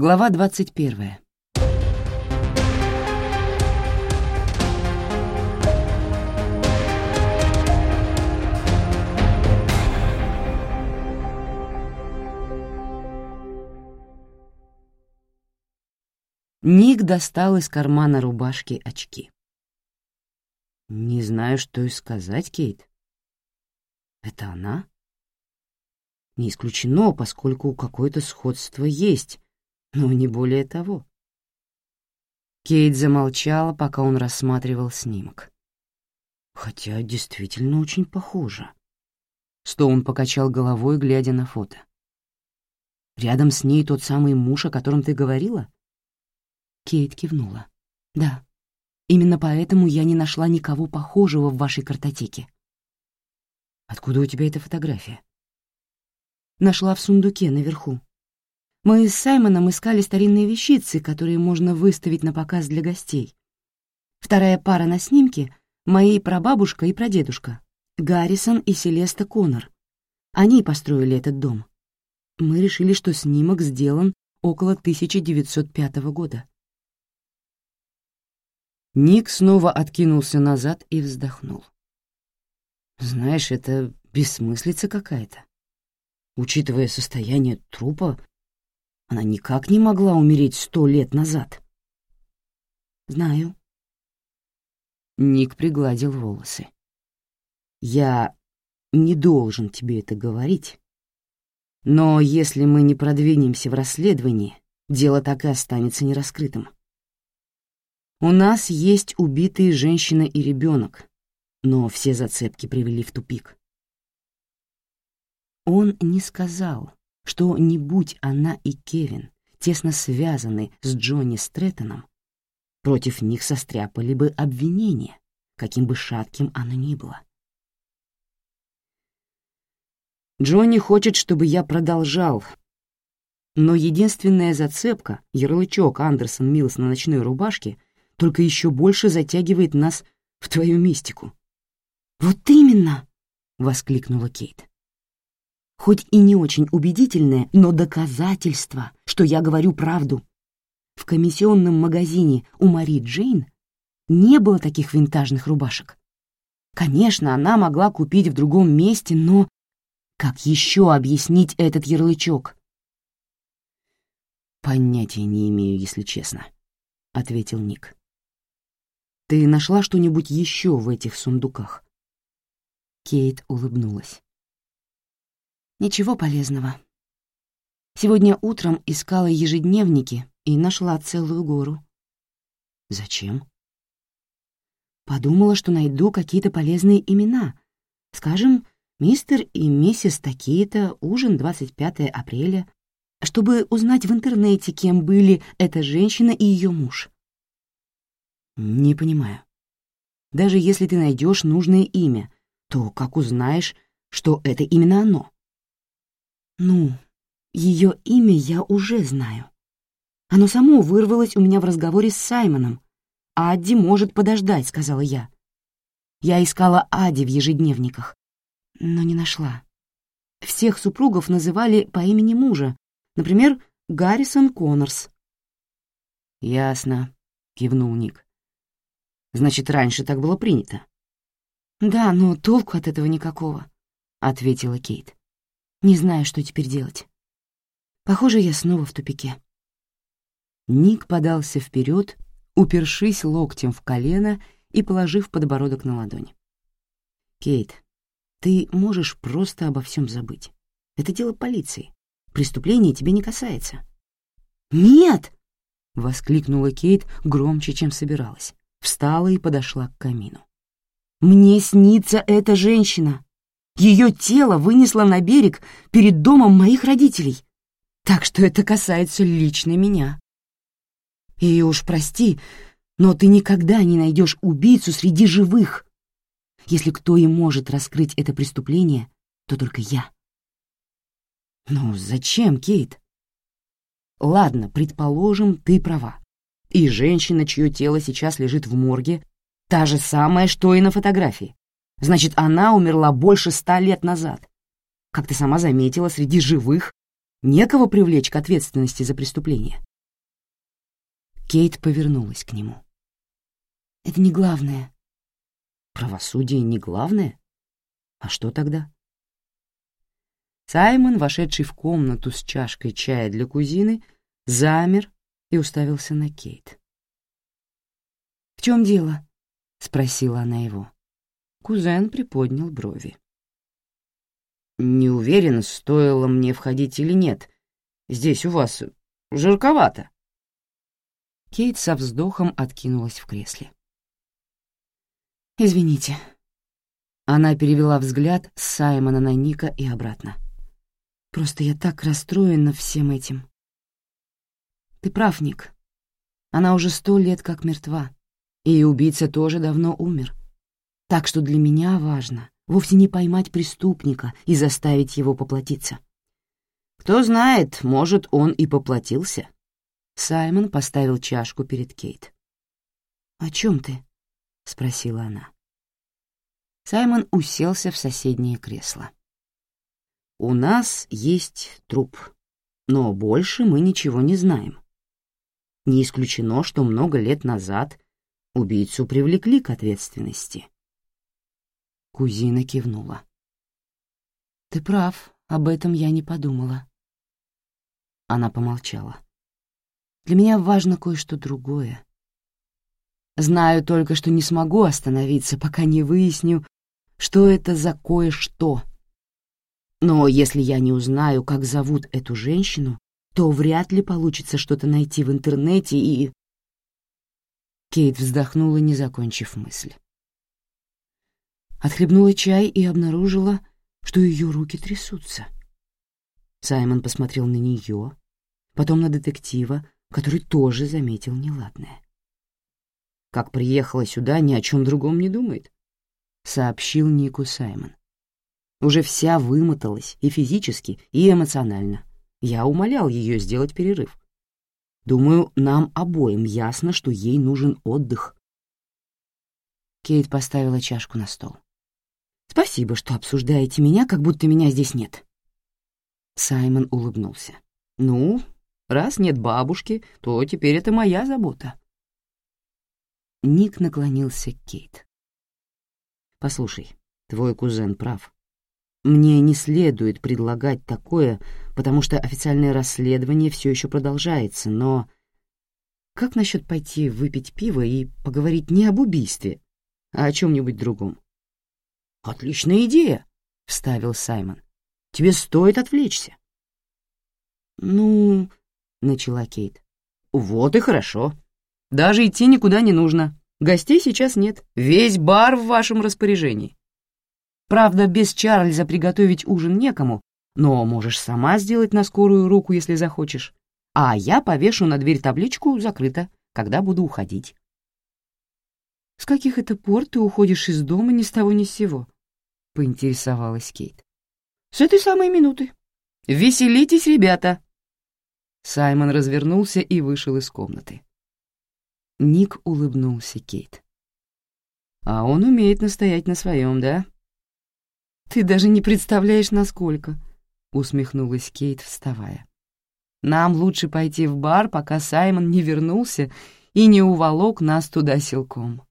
Глава 21. Ник достал из кармана рубашки очки. «Не знаю, что и сказать, Кейт. Это она?» «Не исключено, поскольку какое-то сходство есть» но не более того. Кейт замолчала, пока он рассматривал снимок. Хотя действительно очень похоже. Стоун покачал головой, глядя на фото. Рядом с ней тот самый муж, о котором ты говорила? Кейт кивнула. Да. Именно поэтому я не нашла никого похожего в вашей картотеке. Откуда у тебя эта фотография? Нашла в сундуке наверху. Мы с Саймоном искали старинные вещицы, которые можно выставить на показ для гостей. Вторая пара на снимке — мои прабабушка и прадедушка, Гаррисон и Селеста Коннор. Они построили этот дом. Мы решили, что снимок сделан около 1905 года. Ник снова откинулся назад и вздохнул. «Знаешь, это бессмыслица какая-то. Учитывая состояние трупа, она никак не могла умереть сто лет назад. Знаю. Ник пригладил волосы. Я не должен тебе это говорить. Но если мы не продвинемся в расследовании, дело так и останется нераскрытым. У нас есть убитые женщина и ребенок, но все зацепки привели в тупик. Он не сказал, что не будь она и Кевин тесно связаны с Джонни Стрэттоном, против них состряпали бы обвинения, каким бы шатким оно ни было. Джонни хочет, чтобы я продолжал. Но единственная зацепка, ярлычок Андерсон Милс на ночной рубашке, только еще больше затягивает нас в твою мистику. «Вот именно!» — воскликнула Кейт хоть и не очень убедительное, но доказательство, что я говорю правду. В комиссионном магазине у Мари Джейн не было таких винтажных рубашек. Конечно, она могла купить в другом месте, но как еще объяснить этот ярлычок? «Понятия не имею, если честно», — ответил Ник. «Ты нашла что-нибудь еще в этих сундуках?» Кейт улыбнулась. Ничего полезного. Сегодня утром искала ежедневники и нашла целую гору. Зачем? Подумала, что найду какие-то полезные имена. Скажем, мистер и миссис такие-то, ужин 25 апреля, чтобы узнать в интернете, кем были эта женщина и ее муж. Не понимаю. Даже если ты найдешь нужное имя, то как узнаешь, что это именно оно? Ну, ее имя я уже знаю. Оно само вырвалось у меня в разговоре с Саймоном. Адди может подождать, сказала я. Я искала Ади в ежедневниках, но не нашла. Всех супругов называли по имени мужа, например, Гаррисон Коннорс. «Ясно», — кивнул Ник. «Значит, раньше так было принято». «Да, но толку от этого никакого», — ответила Кейт. Не знаю, что теперь делать. Похоже, я снова в тупике. Ник подался вперед, упершись локтем в колено и положив подбородок на ладони. «Кейт, ты можешь просто обо всем забыть. Это дело полиции. Преступление тебе не касается». «Нет!» — воскликнула Кейт громче, чем собиралась. Встала и подошла к камину. «Мне снится эта женщина!» Ее тело вынесло на берег перед домом моих родителей. Так что это касается лично меня. И уж прости, но ты никогда не найдешь убийцу среди живых. Если кто и может раскрыть это преступление, то только я. Ну зачем, Кейт? Ладно, предположим, ты права. И женщина, чье тело сейчас лежит в морге, та же самая, что и на фотографии. Значит, она умерла больше ста лет назад. Как ты сама заметила, среди живых некого привлечь к ответственности за преступление. Кейт повернулась к нему. «Это не главное». «Правосудие не главное? А что тогда?» Саймон, вошедший в комнату с чашкой чая для кузины, замер и уставился на Кейт. «В чем дело?» — спросила она его. Кузен приподнял брови. «Не уверен, стоило мне входить или нет. Здесь у вас жарковато». Кейт со вздохом откинулась в кресле. «Извините». Она перевела взгляд с Саймона на Ника и обратно. «Просто я так расстроена всем этим». «Ты прав, Ник. Она уже сто лет как мертва, и убийца тоже давно умер. Так что для меня важно вовсе не поймать преступника и заставить его поплатиться. Кто знает, может, он и поплатился. Саймон поставил чашку перед Кейт. «О чем ты?» — спросила она. Саймон уселся в соседнее кресло. «У нас есть труп, но больше мы ничего не знаем. Не исключено, что много лет назад убийцу привлекли к ответственности. Кузина кивнула. «Ты прав, об этом я не подумала». Она помолчала. «Для меня важно кое-что другое. Знаю только, что не смогу остановиться, пока не выясню, что это за кое-что. Но если я не узнаю, как зовут эту женщину, то вряд ли получится что-то найти в интернете и...» Кейт вздохнула, не закончив мысль отхлебнула чай и обнаружила, что ее руки трясутся. Саймон посмотрел на нее, потом на детектива, который тоже заметил неладное. «Как приехала сюда, ни о чем другом не думает», — сообщил Нику Саймон. «Уже вся вымоталась и физически, и эмоционально. Я умолял ее сделать перерыв. Думаю, нам обоим ясно, что ей нужен отдых». Кейт поставила чашку на стол. «Спасибо, что обсуждаете меня, как будто меня здесь нет». Саймон улыбнулся. «Ну, раз нет бабушки, то теперь это моя забота». Ник наклонился к Кейт. «Послушай, твой кузен прав. Мне не следует предлагать такое, потому что официальное расследование все еще продолжается, но как насчет пойти выпить пиво и поговорить не об убийстве, а о чем-нибудь другом?» «Отличная идея!» — вставил Саймон. «Тебе стоит отвлечься». «Ну...» — начала Кейт. «Вот и хорошо. Даже идти никуда не нужно. Гостей сейчас нет. Весь бар в вашем распоряжении. Правда, без Чарльза приготовить ужин некому, но можешь сама сделать на скорую руку, если захочешь. А я повешу на дверь табличку «Закрыто», когда буду уходить каких это пор ты уходишь из дома ни с того ни с сего?» — поинтересовалась Кейт. «С этой самой минуты. Веселитесь, ребята!» Саймон развернулся и вышел из комнаты. Ник улыбнулся Кейт. «А он умеет настоять на своем, да?» «Ты даже не представляешь, насколько!» — усмехнулась Кейт, вставая. «Нам лучше пойти в бар, пока Саймон не вернулся и не уволок нас туда силком».